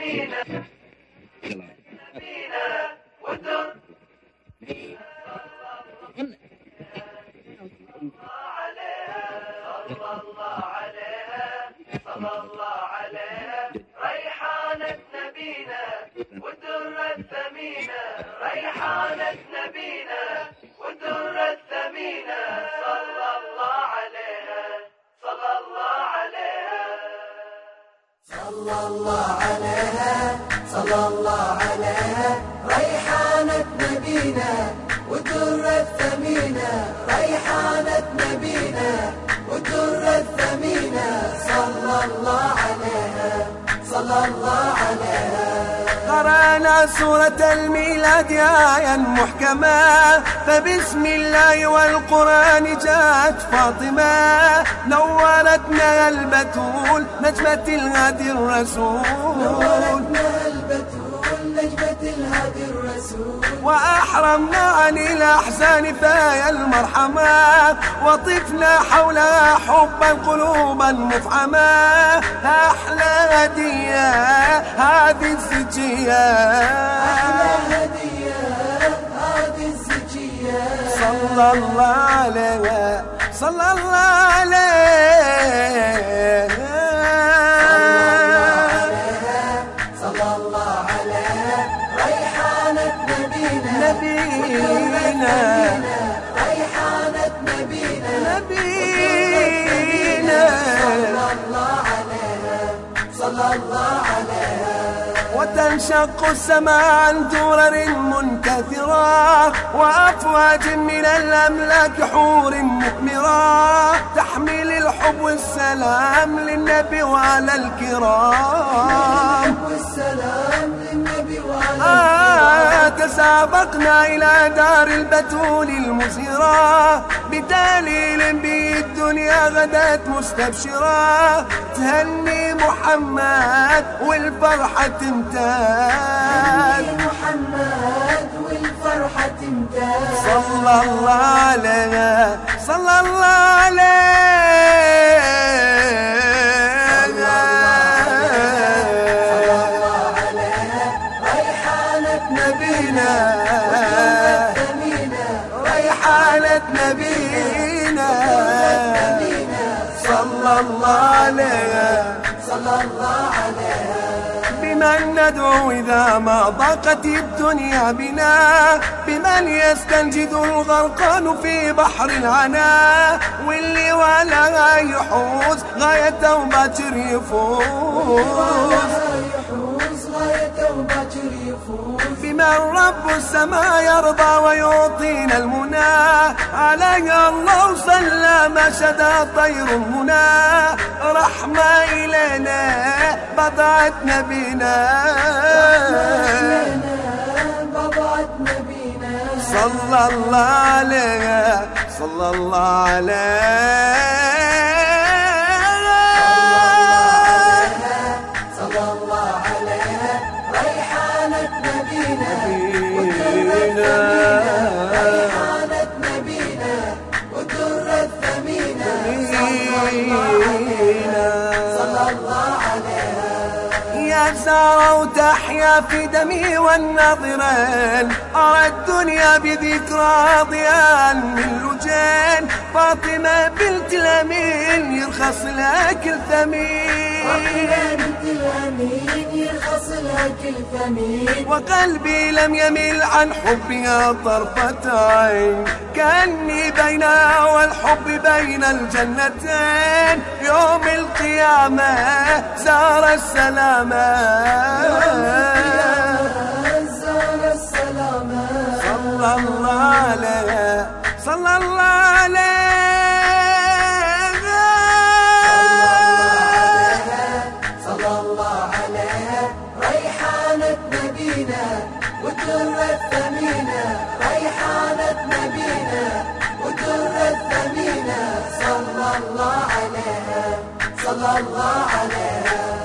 ريحانة ريحانة نبينا والدرة الثمينة صلى الله عليها صلى الله عليها. صلى الله عليها صلى الله عليها. ريحانة نبينا والدرة الثمينة ريحانة نبينا والدرة الثمينة صلى الله عليها صلى الله عليها. قرأنا سورة الميلاد آية محكمة فبسم الله والقرآن جاءت فاطمة نورتنا البتول نجمة الهادي الرسول. نورتنا البتول. الهادي الرسول. وأحرمنا عن الأحزان فيا المرحمة وطفنا حولها حبا قلوبا مفعمة أحلى هدية هذه الزكية أحلى هدية هذه الزكية صلى الله عليه صلى الله عليه. صلى الله عليها نبينا. ريحانة نبينا. نبينا صلى الله عليها صلى الله عليها وتنشق السماء عن درر منكثرة وأفواج من الأملاك حور مؤمرة. تحمل الحب والسلام للنبي وعلى الكرام. تسابقنا إلى دار البتول المزهرة بدليل به الدنيا غدت مستبشرة. تهني محمد والفرحة تمتاز محمد والفرحة تمتاز صلى الله عليه صلى الله عليه صلى الله عليه صلى الله عليها بمن ندعو إذا ما ضاقت الدنيا بنا؟ بمن يستنجد الغرقان في بحر العنا؟ واللي ولا يحوز غاية وباكر يفوز بمن رب السماء يرضى ويعطينا المنى. علي الله صلى ما شدا طير هنا رحمة إلينا بضعت نبينا. صلى الله عليه صلى الله عليه يا سارة وتحيا في دمي والناظرين أرى الدنيا بذكرى ضياء من لجين فاطمة بنت الأمين يرخص لك الثمين. الأمين. وقلبي لم يمل عن حبها طرفة عين كأني بينها والحب بين الجنتين. يوم القيامة زار السلامة. والدرة الثمينة ريحانة نبينا صلى الله عليها صلى الله عليها.